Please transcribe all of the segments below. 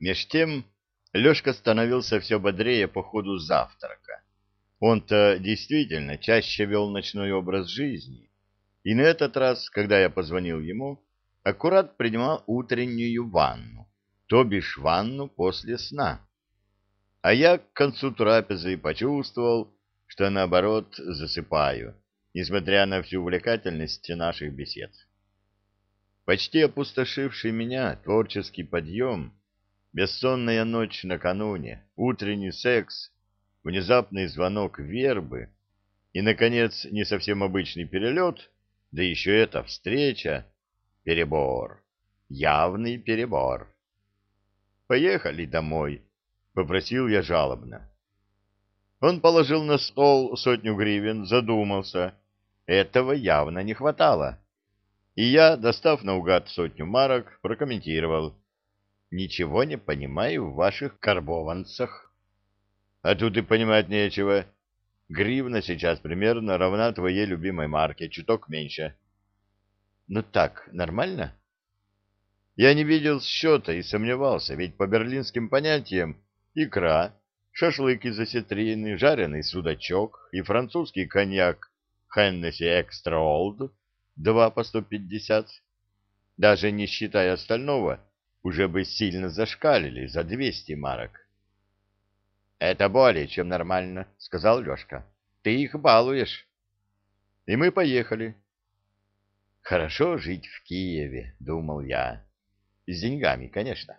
Меж тем Лешка становился все бодрее по ходу завтрака. Он-то действительно чаще вел ночной образ жизни. И на этот раз, когда я позвонил ему, аккурат принимал утреннюю ванну, то бишь ванну после сна. А я к концу трапезы почувствовал, что наоборот засыпаю, несмотря на всю увлекательность наших бесед. Почти опустошивший меня творческий подъем, бессонная ночь накануне, утренний секс, внезапный звонок вербы и, наконец, не совсем обычный перелет, да еще эта встреча, перебор, явный перебор. «Поехали домой», — попросил я жалобно. Он положил на стол сотню гривен, задумался. Этого явно не хватало. И я, достав наугад сотню марок, прокомментировал. «Ничего не понимаю в ваших карбованцах». «А тут и понимать нечего. Гривна сейчас примерно равна твоей любимой марке, чуток меньше». «Ну так, нормально?» Я не видел счета и сомневался, ведь по берлинским понятиям икра шашлык из осетрины, жареный судачок и французский коньяк Хеннесси Экстра Олд, два по сто пятьдесят, даже не считая остального, уже бы сильно зашкалили за двести марок. — Это более чем нормально, — сказал Лешка. — Ты их балуешь. И мы поехали. Хорошо жить в Киеве, — думал я. С деньгами, конечно.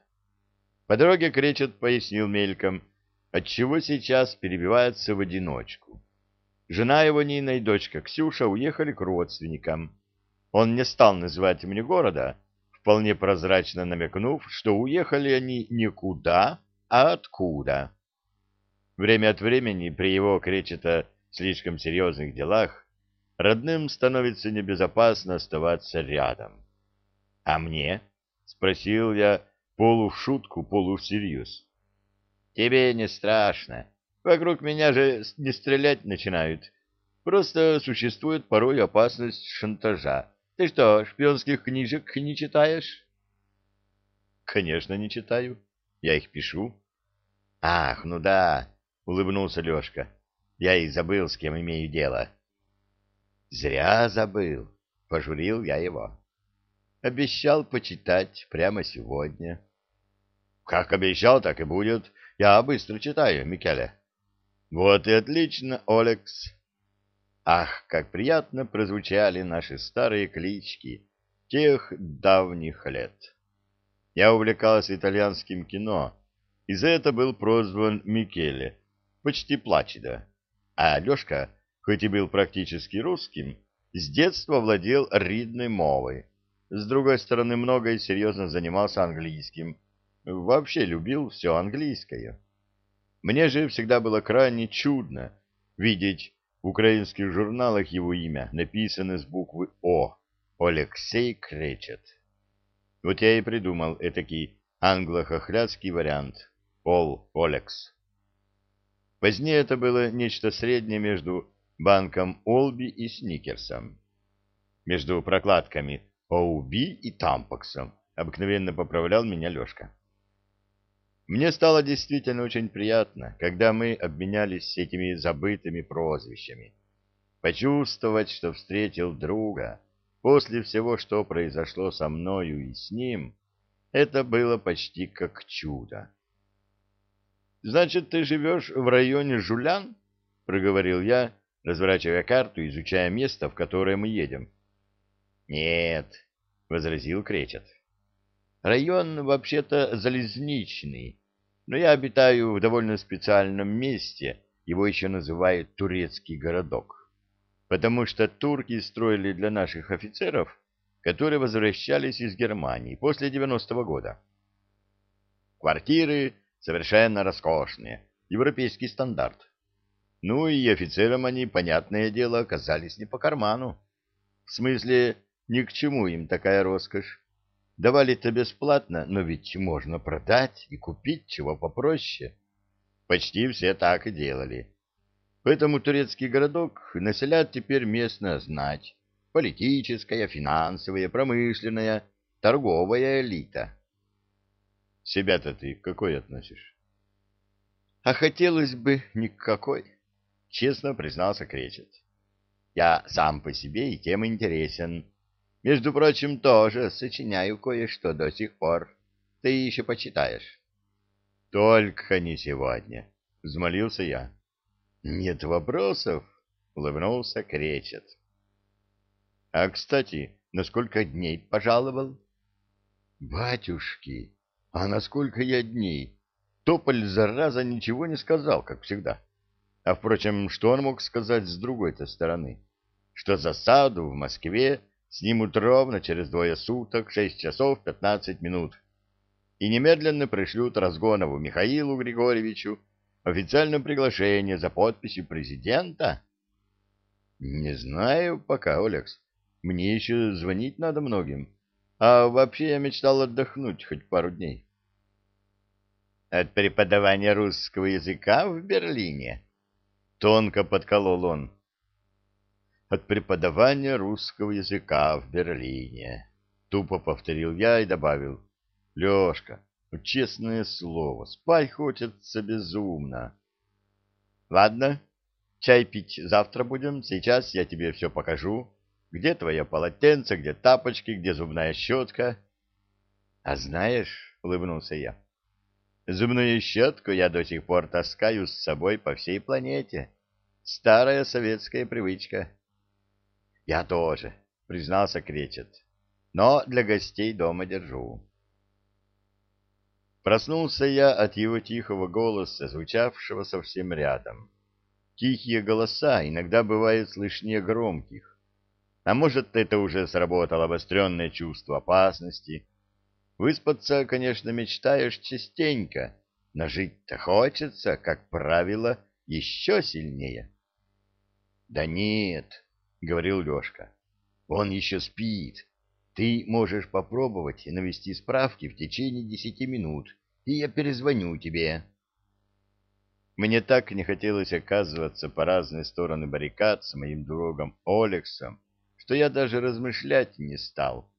По дороге Кречет пояснил мельком — отчего сейчас перебивается в одиночку. Жена его Нина и дочка Ксюша уехали к родственникам. Он не стал называть мне города, вполне прозрачно намекнув, что уехали они никуда, а откуда. Время от времени при его кречета слишком серьезных делах родным становится небезопасно оставаться рядом. — А мне? — спросил я полушутку, полусерьез. Тебе не страшно. Вокруг меня же не стрелять начинают. Просто существует порой опасность шантажа. Ты что, шпионских книжек не читаешь? Конечно, не читаю. Я их пишу. Ах, ну да, улыбнулся Лешка. Я и забыл, с кем имею дело. Зря забыл, пожурил я его. Обещал почитать прямо сегодня. Как обещал, так и будет. Я быстро читаю, Микеле. Вот и отлично, Олекс. Ах, как приятно прозвучали наши старые клички тех давних лет. Я увлекался итальянским кино, и за это был прозван Микеле, почти плачеда. А Алешка, хоть и был практически русским, с детства владел ридной мовой. С другой стороны, много и серьезно занимался английским, вообще любил все английское. Мне же всегда было крайне чудно видеть в украинских журналах его имя, написанное с буквы «О» — Алексей Кречет. Вот я и придумал этакий англо-хохлядский вариант «Ол Олекс». Позднее это было нечто среднее между банком Олби и Сникерсом. Между прокладками Оуби и Тампаксом обыкновенно поправлял меня Лешка. Мне стало действительно очень приятно, когда мы обменялись этими забытыми прозвищами. Почувствовать, что встретил друга после всего, что произошло со мною и с ним, это было почти как чудо. «Значит, ты живешь в районе Жулян?» — проговорил я, разворачивая карту, изучая место, в которое мы едем. «Нет», — возразил Кречет. Район вообще-то залезничный, но я обитаю в довольно специальном месте, его еще называют Турецкий городок, потому что турки строили для наших офицеров, которые возвращались из Германии после 90-го года. Квартиры совершенно роскошные, европейский стандарт. Ну и офицерам они, понятное дело, оказались не по карману. В смысле, ни к чему им такая роскошь. Давали-то бесплатно, но ведь можно продать и купить чего попроще. Почти все так и делали. Поэтому турецкий городок населяет теперь местная знать, политическая, финансовая, промышленная, торговая элита. Себя-то ты какой относишь? А хотелось бы никакой, честно признался Кречет. Я сам по себе и тем интересен. Между прочим, тоже сочиняю кое-что до сих пор. Ты еще почитаешь. Только не сегодня, взмолился я. Нет вопросов, улыбнулся Кречет. А, кстати, на сколько дней пожаловал? Батюшки, а на сколько я дней? Тополь, зараза, ничего не сказал, как всегда. А, впрочем, что он мог сказать с другой-то стороны? Что засаду в Москве снимут ровно через двое суток, шесть часов пятнадцать минут, и немедленно пришлют Разгонову Михаилу Григорьевичу официальное приглашение за подписью президента? Не знаю пока, Олекс. Мне еще звонить надо многим. А вообще я мечтал отдохнуть хоть пару дней. От преподавания русского языка в Берлине? Тонко подколол он. От преподавания русского языка в Берлине. Тупо повторил я и добавил. Лешка, ну, честное слово, спать хочется безумно. Ладно, чай пить завтра будем, сейчас я тебе все покажу. Где твое полотенце, где тапочки, где зубная щетка? А знаешь, — улыбнулся я, — Зубную щетку я до сих пор таскаю с собой по всей планете. Старая советская привычка. — Я тоже, — признался Кречет, — но для гостей дома держу. Проснулся я от его тихого голоса, звучавшего совсем рядом. Тихие голоса иногда бывают слышнее громких. А может, это уже сработало обостренное чувство опасности, Выспаться, конечно, мечтаешь частенько, но жить-то хочется, как правило, еще сильнее. — Да нет, — говорил Лешка, — он еще спит. Ты можешь попробовать навести справки в течение десяти минут, и я перезвоню тебе. Мне так не хотелось оказываться по разные стороны баррикад с моим другом Олексом, что я даже размышлять не стал.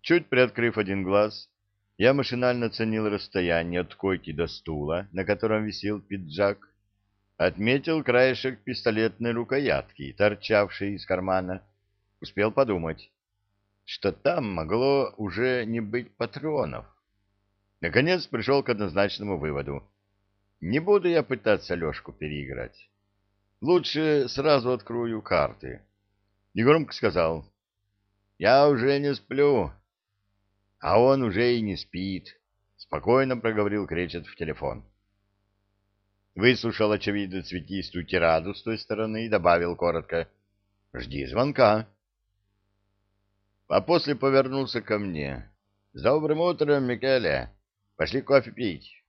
Чуть приоткрыв один глаз, я машинально оценил расстояние от койки до стула, на котором висел пиджак, отметил краешек пистолетной рукоятки, торчавшей из кармана, успел подумать, что там могло уже не быть патронов. Наконец пришел к однозначному выводу. Не буду я пытаться Лешку переиграть. Лучше сразу открою карты. Негромко сказал. Я уже не сплю, а он уже и не спит, — спокойно проговорил Кречет в телефон. Выслушал, очевидно, цветистую тираду с той стороны и добавил коротко. — Жди звонка. А после повернулся ко мне. — С добрым утром, Микеле. Пошли кофе пить.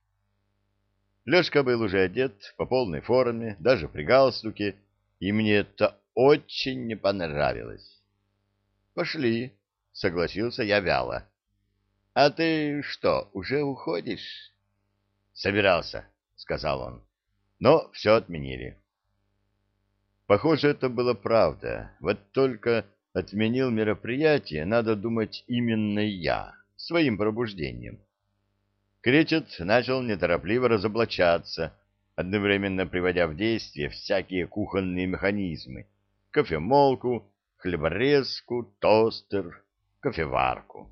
Лешка был уже одет по полной форме, даже при галстуке, и мне это очень не понравилось. — Пошли, — согласился я вяло. — А ты что, уже уходишь? — Собирался, — сказал он. — Но все отменили. Похоже, это было правда. Вот только отменил мероприятие, надо думать, именно я, своим пробуждением. Кречет начал неторопливо разоблачаться, одновременно приводя в действие всякие кухонные механизмы. Кофемолку, хлеборезку, тостер, кофеварку.